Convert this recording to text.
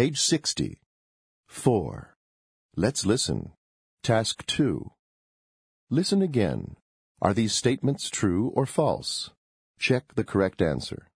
Page 60. 4. Let's listen. Task 2. Listen again. Are these statements true or false? Check the correct answer.